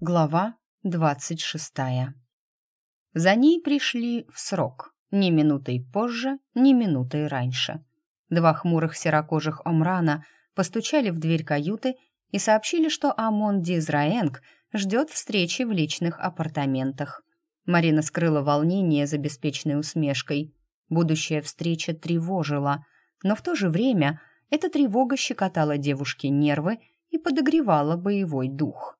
Глава двадцать шестая. За ней пришли в срок, ни минутой позже, ни минутой раньше. Два хмурых серокожих омрана постучали в дверь каюты и сообщили, что Амон Дизраэнг ждет встречи в личных апартаментах. Марина скрыла волнение за беспечной усмешкой. Будущая встреча тревожила, но в то же время эта тревога щекотала девушке нервы и подогревала боевой дух.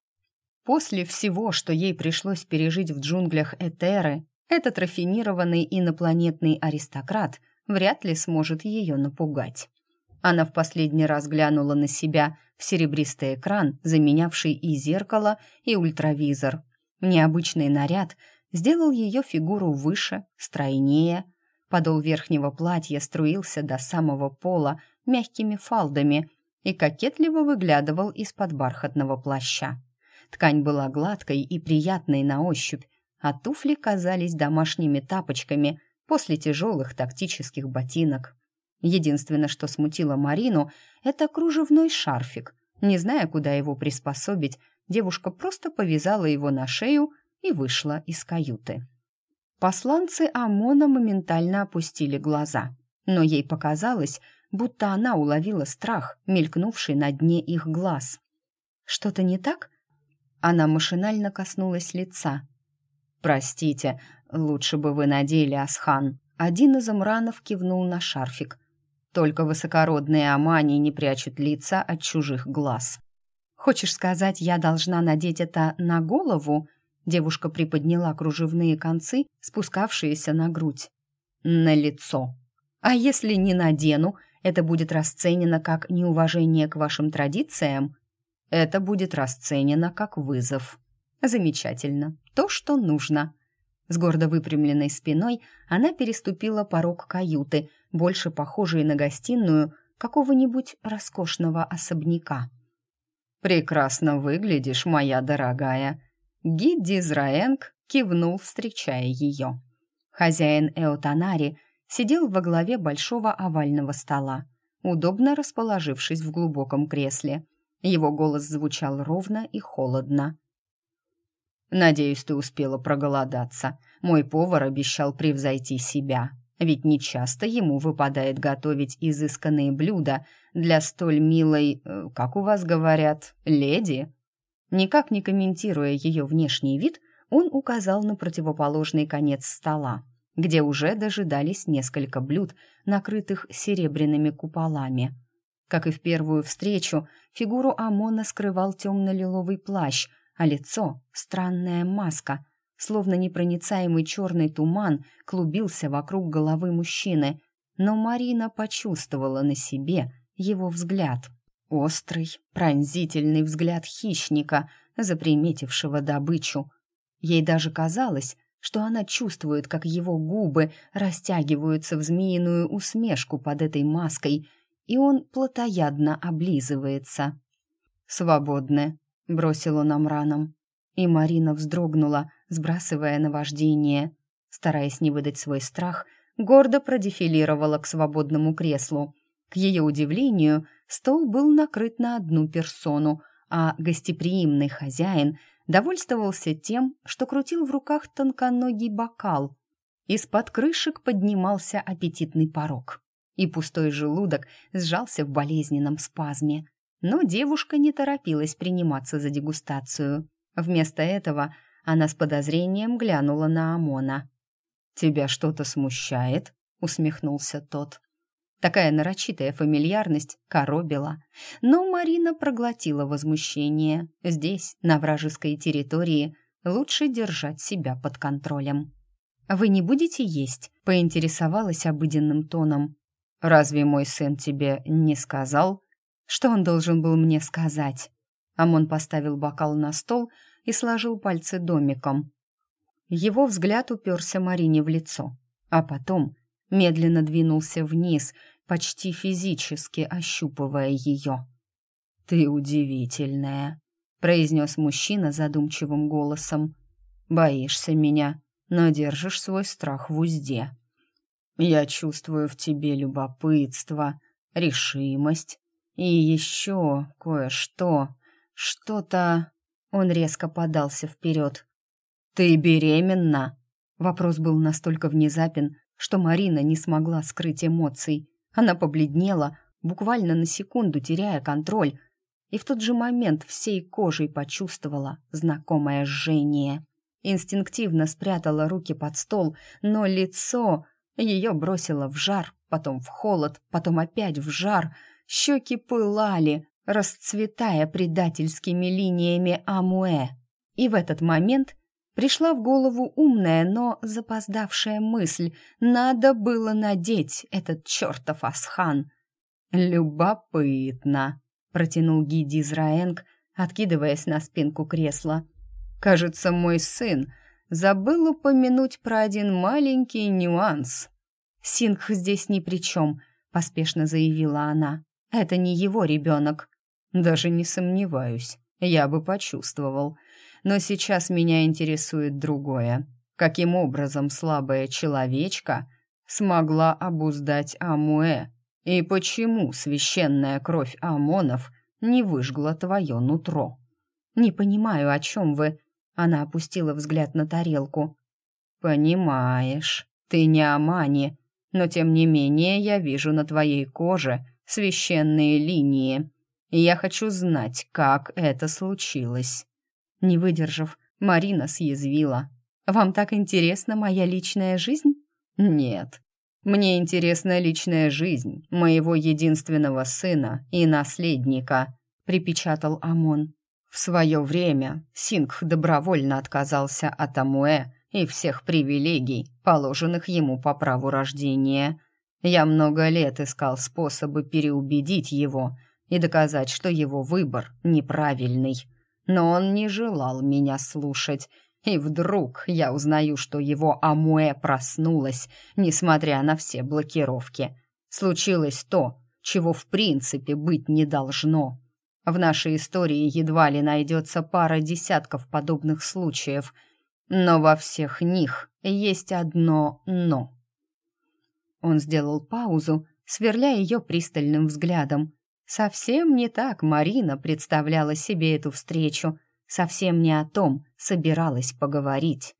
После всего, что ей пришлось пережить в джунглях Этеры, этот рафинированный инопланетный аристократ вряд ли сможет ее напугать. Она в последний раз глянула на себя в серебристый экран, заменявший и зеркало, и ультравизор. Необычный наряд сделал ее фигуру выше, стройнее. Подол верхнего платья струился до самого пола мягкими фалдами и кокетливо выглядывал из-под бархатного плаща. Ткань была гладкой и приятной на ощупь, а туфли казались домашними тапочками после тяжелых тактических ботинок. Единственное, что смутило Марину, это кружевной шарфик. Не зная, куда его приспособить, девушка просто повязала его на шею и вышла из каюты. Посланцы ОМОНа моментально опустили глаза, но ей показалось, будто она уловила страх, мелькнувший на дне их глаз. «Что-то не так?» Она машинально коснулась лица. «Простите, лучше бы вы надели, Асхан». Один из амранов кивнул на шарфик. Только высокородные амани не прячут лица от чужих глаз. «Хочешь сказать, я должна надеть это на голову?» Девушка приподняла кружевные концы, спускавшиеся на грудь. «На лицо. А если не надену, это будет расценено как неуважение к вашим традициям?» Это будет расценено как вызов. Замечательно. То, что нужно. С гордо выпрямленной спиной она переступила порог каюты, больше похожей на гостиную какого-нибудь роскошного особняка. «Прекрасно выглядишь, моя дорогая!» Гидди Зраэнг кивнул, встречая ее. Хозяин Эотанари сидел во главе большого овального стола, удобно расположившись в глубоком кресле – его голос звучал ровно и холодно. «Надеюсь, ты успела проголодаться. Мой повар обещал превзойти себя, ведь нечасто ему выпадает готовить изысканные блюда для столь милой, э, как у вас говорят, леди». Никак не комментируя ее внешний вид, он указал на противоположный конец стола, где уже дожидались несколько блюд, накрытых серебряными куполами – как и в первую встречу, фигуру Амона скрывал темно-лиловый плащ, а лицо — странная маска, словно непроницаемый черный туман клубился вокруг головы мужчины, но Марина почувствовала на себе его взгляд. Острый, пронзительный взгляд хищника, заприметившего добычу. Ей даже казалось, что она чувствует, как его губы растягиваются в змеиную усмешку под этой маской — и он плотоядно облизывается. «Свободны», — бросил он Амраном. И Марина вздрогнула, сбрасывая наваждение. Стараясь не выдать свой страх, гордо продефилировала к свободному креслу. К ее удивлению, стол был накрыт на одну персону, а гостеприимный хозяин довольствовался тем, что крутил в руках тонконогий бокал. Из-под крышек поднимался аппетитный порог и пустой желудок сжался в болезненном спазме. Но девушка не торопилась приниматься за дегустацию. Вместо этого она с подозрением глянула на Амона. «Тебя что-то смущает?» — усмехнулся тот. Такая нарочитая фамильярность коробила. Но Марина проглотила возмущение. Здесь, на вражеской территории, лучше держать себя под контролем. «Вы не будете есть?» — поинтересовалась обыденным тоном. «Разве мой сын тебе не сказал?» «Что он должен был мне сказать?» Амон поставил бокал на стол и сложил пальцы домиком. Его взгляд уперся Марине в лицо, а потом медленно двинулся вниз, почти физически ощупывая ее. «Ты удивительная», — произнес мужчина задумчивым голосом. «Боишься меня, но держишь свой страх в узде». Я чувствую в тебе любопытство, решимость и еще кое-что, что-то... Он резко подался вперед. «Ты беременна?» Вопрос был настолько внезапен, что Марина не смогла скрыть эмоций. Она побледнела, буквально на секунду теряя контроль, и в тот же момент всей кожей почувствовала знакомое жжение. Инстинктивно спрятала руки под стол, но лицо ее бросило в жар, потом в холод, потом опять в жар. Щеки пылали, расцветая предательскими линиями амуэ. И в этот момент пришла в голову умная, но запоздавшая мысль. Надо было надеть этот чертов асхан. «Любопытно», — протянул Гиди Израенг, откидываясь на спинку кресла. «Кажется, мой сын забыл упомянуть про один маленький нюанс». «Сингх здесь ни при чем», — поспешно заявила она. «Это не его ребенок». «Даже не сомневаюсь, я бы почувствовал. Но сейчас меня интересует другое. Каким образом слабая человечка смогла обуздать Амуэ?» И почему священная кровь Амонов не выжгла твое нутро? Не понимаю, о чем вы. Она опустила взгляд на тарелку. Понимаешь, ты не Амани, но тем не менее я вижу на твоей коже священные линии. И я хочу знать, как это случилось. Не выдержав, Марина съязвила. «Вам так интересна моя личная жизнь?» «Нет, мне интересна личная жизнь моего единственного сына и наследника», — припечатал Амон. В свое время Сингх добровольно отказался от Амуэ и всех привилегий, положенных ему по праву рождения. Я много лет искал способы переубедить его и доказать, что его выбор неправильный. Но он не желал меня слушать и вдруг я узнаю, что его Амуэ проснулась, несмотря на все блокировки. Случилось то, чего в принципе быть не должно. В нашей истории едва ли найдется пара десятков подобных случаев, но во всех них есть одно «но». Он сделал паузу, сверляя ее пристальным взглядом. Совсем не так Марина представляла себе эту встречу — совсем не о том собиралась поговорить.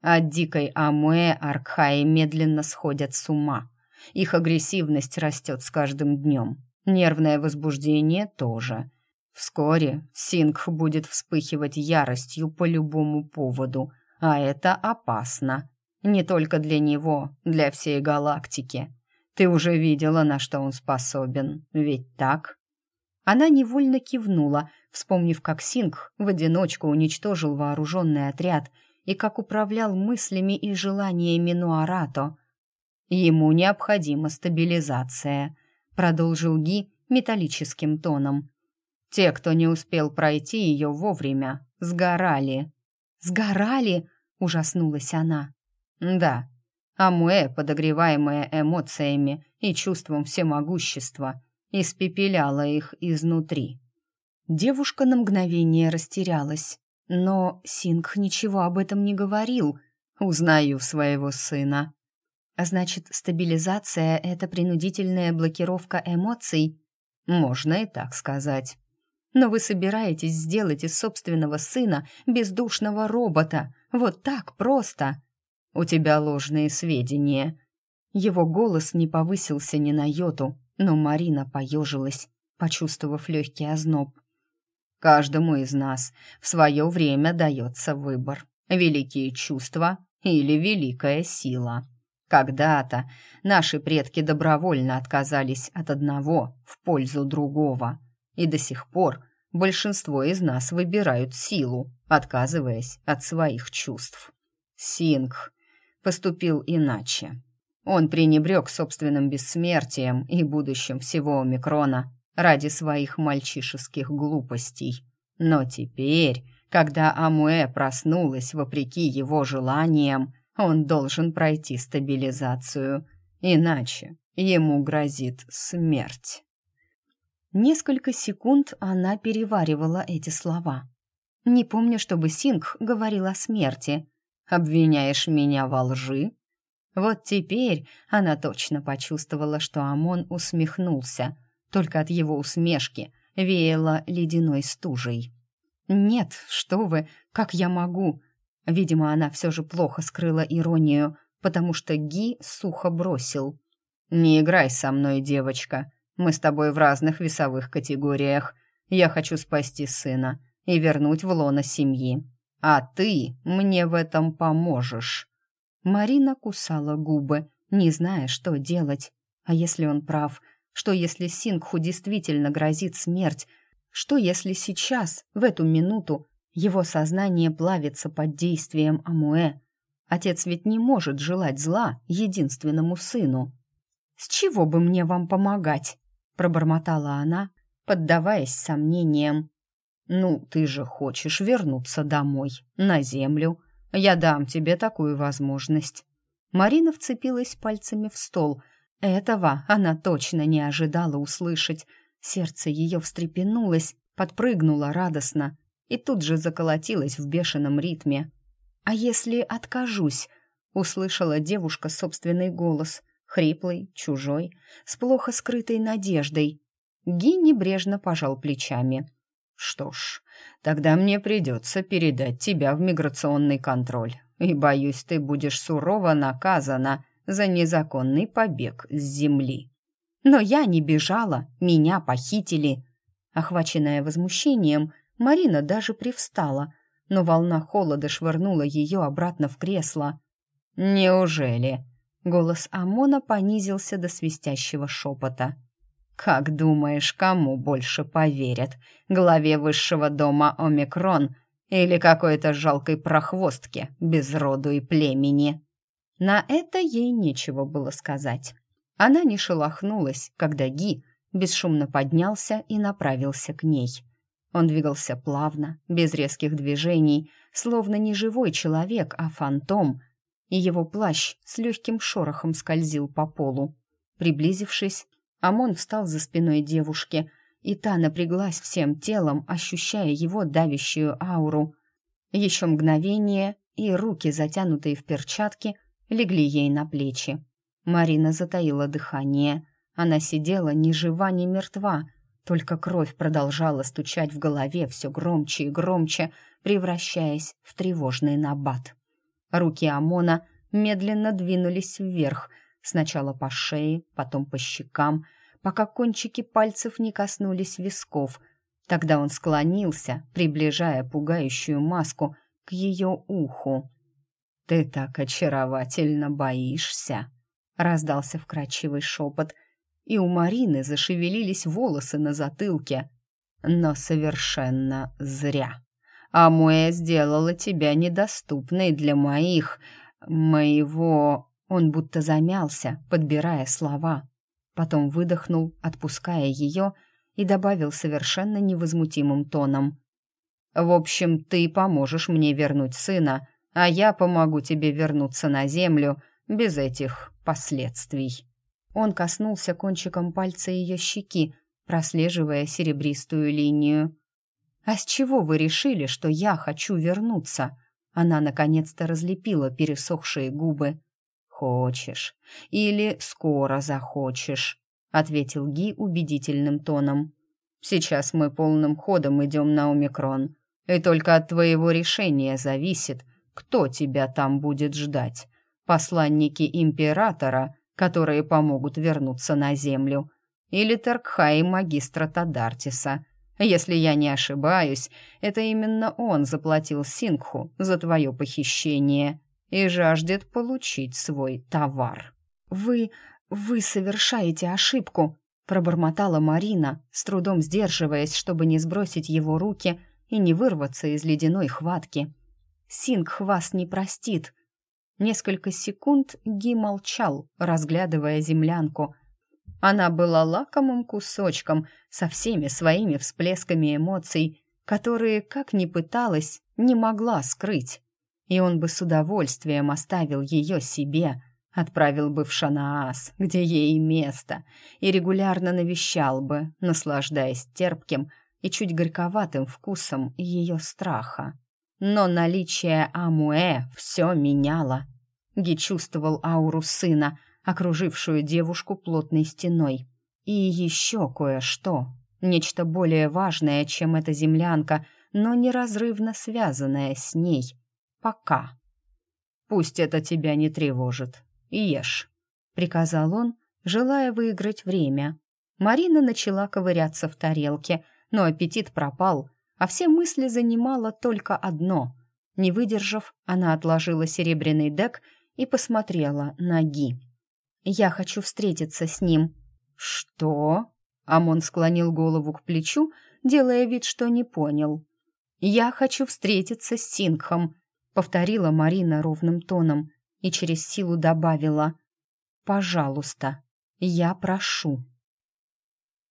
От дикой Амуэ Аркхаи медленно сходят с ума. Их агрессивность растет с каждым днем. Нервное возбуждение тоже. Вскоре Сингх будет вспыхивать яростью по любому поводу, а это опасно. Не только для него, для всей галактики. Ты уже видела, на что он способен, ведь так? Она невольно кивнула, вспомнив, как Сингх в одиночку уничтожил вооруженный отряд и как управлял мыслями и желаниями Нуарато. «Ему необходима стабилизация», — продолжил Ги металлическим тоном. «Те, кто не успел пройти ее вовремя, сгорали». «Сгорали?» — ужаснулась она. «Да, Амуэ, подогреваемая эмоциями и чувством всемогущества, испепеляла их изнутри. Девушка на мгновение растерялась, но Сингх ничего об этом не говорил. Узнаю своего сына. А значит, стабилизация — это принудительная блокировка эмоций? Можно и так сказать. Но вы собираетесь сделать из собственного сына бездушного робота. Вот так просто. У тебя ложные сведения. Его голос не повысился ни на йоту, но Марина поежилась, почувствовав легкий озноб. «Каждому из нас в свое время дается выбор. Великие чувства или великая сила. Когда-то наши предки добровольно отказались от одного в пользу другого, и до сих пор большинство из нас выбирают силу, отказываясь от своих чувств. Сингх поступил иначе. Он пренебрег собственным бессмертием и будущим всего Омикрона ради своих мальчишеских глупостей. Но теперь, когда Амуэ проснулась вопреки его желаниям, он должен пройти стабилизацию, иначе ему грозит смерть. Несколько секунд она переваривала эти слова. Не помню, чтобы Сингх говорил о смерти. «Обвиняешь меня во лжи?» Вот теперь она точно почувствовала, что Амон усмехнулся. Только от его усмешки веяло ледяной стужей. «Нет, что вы, как я могу?» Видимо, она все же плохо скрыла иронию, потому что Ги сухо бросил. «Не играй со мной, девочка. Мы с тобой в разных весовых категориях. Я хочу спасти сына и вернуть в лоно семьи. А ты мне в этом поможешь». Марина кусала губы, не зная, что делать. А если он прав? Что если Сингху действительно грозит смерть? Что если сейчас, в эту минуту, его сознание плавится под действием Амуэ? Отец ведь не может желать зла единственному сыну. «С чего бы мне вам помогать?» — пробормотала она, поддаваясь сомнениям. «Ну, ты же хочешь вернуться домой, на землю. Я дам тебе такую возможность». Марина вцепилась пальцами в стол. Этого она точно не ожидала услышать. Сердце ее встрепенулось, подпрыгнуло радостно и тут же заколотилось в бешеном ритме. «А если откажусь?» — услышала девушка собственный голос, хриплый, чужой, с плохо скрытой надеждой. Ги небрежно пожал плечами. «Что ж, тогда мне придется передать тебя в миграционный контроль, и, боюсь, ты будешь сурово наказана за незаконный побег с земли». «Но я не бежала, меня похитили». Охваченная возмущением, Марина даже привстала, но волна холода швырнула ее обратно в кресло. «Неужели?» Голос Амона понизился до свистящего шепота. «Как думаешь, кому больше поверят? Главе высшего дома Омикрон или какой-то жалкой прохвостке без роду и племени?» На это ей нечего было сказать. Она не шелохнулась, когда Ги бесшумно поднялся и направился к ней. Он двигался плавно, без резких движений, словно не живой человек, а фантом, и его плащ с легким шорохом скользил по полу. Приблизившись, Амон встал за спиной девушки, и та напряглась всем телом, ощущая его давящую ауру. Еще мгновение, и руки, затянутые в перчатки, легли ей на плечи. Марина затаила дыхание. Она сидела ни жива, ни мертва, только кровь продолжала стучать в голове все громче и громче, превращаясь в тревожный набат. Руки Амона медленно двинулись вверх — Сначала по шее, потом по щекам, пока кончики пальцев не коснулись висков. Тогда он склонился, приближая пугающую маску к ее уху. «Ты так очаровательно боишься!» — раздался вкрадчивый шепот, и у Марины зашевелились волосы на затылке. «Но совершенно зря. Амуэ сделала тебя недоступной для моих... моего...» Он будто замялся, подбирая слова. Потом выдохнул, отпуская ее, и добавил совершенно невозмутимым тоном. «В общем, ты поможешь мне вернуть сына, а я помогу тебе вернуться на землю без этих последствий». Он коснулся кончиком пальца ее щеки, прослеживая серебристую линию. «А с чего вы решили, что я хочу вернуться?» Она наконец-то разлепила пересохшие губы. «Хочешь. Или скоро захочешь», — ответил Ги убедительным тоном. «Сейчас мы полным ходом идем на Омикрон, и только от твоего решения зависит, кто тебя там будет ждать. Посланники Императора, которые помогут вернуться на Землю, или Таркхай магистра Тадартиса. Если я не ошибаюсь, это именно он заплатил Сингху за твое похищение» и жаждет получить свой товар. «Вы... вы совершаете ошибку», — пробормотала Марина, с трудом сдерживаясь, чтобы не сбросить его руки и не вырваться из ледяной хватки. «Сингх вас не простит». Несколько секунд Ги молчал, разглядывая землянку. Она была лакомым кусочком со всеми своими всплесками эмоций, которые, как ни пыталась, не могла скрыть и он бы с удовольствием оставил ее себе, отправил бы в Шанаас, где ей место, и регулярно навещал бы, наслаждаясь терпким и чуть горьковатым вкусом ее страха. Но наличие Амуэ все меняло. Ги чувствовал ауру сына, окружившую девушку плотной стеной. И еще кое-что, нечто более важное, чем эта землянка, но неразрывно связанная с ней. Пока. «Пусть это тебя не тревожит. Ешь», — приказал он, желая выиграть время. Марина начала ковыряться в тарелке, но аппетит пропал, а все мысли занимало только одно. Не выдержав, она отложила серебряный дек и посмотрела на Ги. «Я хочу встретиться с ним». «Что?» Амон склонил голову к плечу, делая вид, что не понял. «Я хочу встретиться с Сингхом», — повторила Марина ровным тоном и через силу добавила. «Пожалуйста, я прошу».